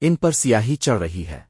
ان پر سیاہی چڑھ رہی ہے۔